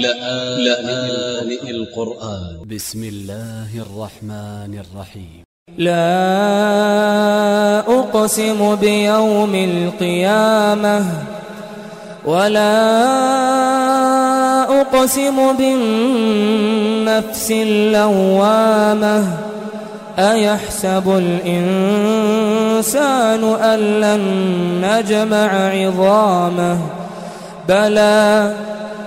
لآن القرآن. ب س م الله الرحمن الرحيم. لا أقسم بيوم القيامة ولا أقسم بالنفس اللوامة. أيحسب الإنسان أن لن نجمع عظامه؟ بلى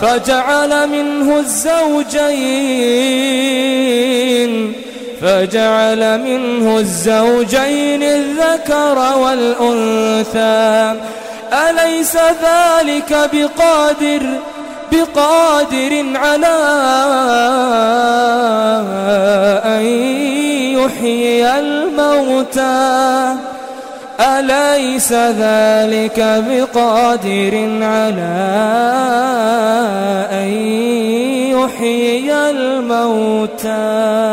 فجعل منه الزوجين فجعل منه الزوجين الذكر والأنثى. أليس ذلك بقادر بقادر على أن يحيي الموتى؟ أليس ذلك بقادر على الموتى